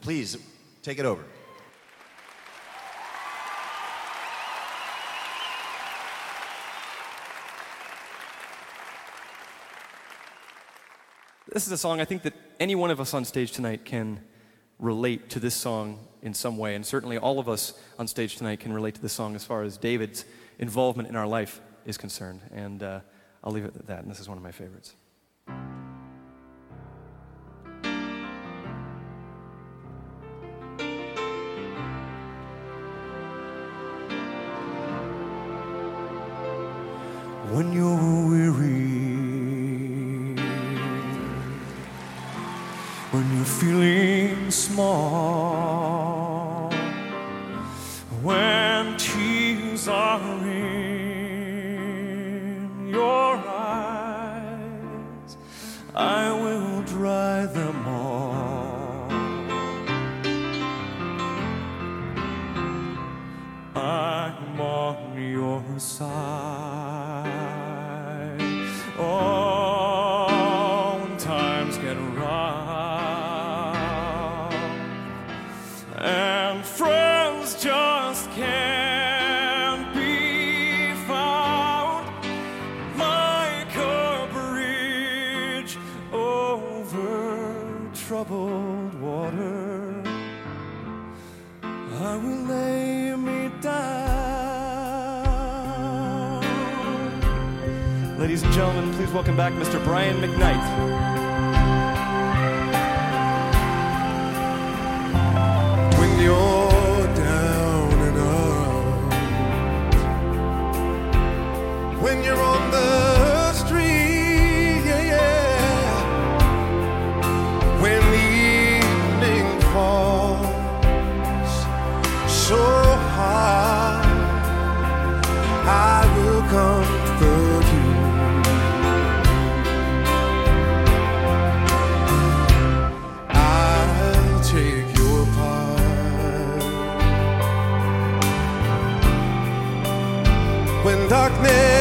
Please take it over. This is a song I think that any one of us on stage tonight can relate to this song in some way. And certainly all of us on stage tonight can relate to this song as far as David's involvement in our life is concerned. And uh, I'll leave it at that. And this is one of my favorites. When you're weary, when you're feeling small, when tears are in your eyes, I will dry them all. I'm on your side. Ladies and gentlemen, please welcome back Mr. Brian McKnight. When you're down and out, when you're darkness.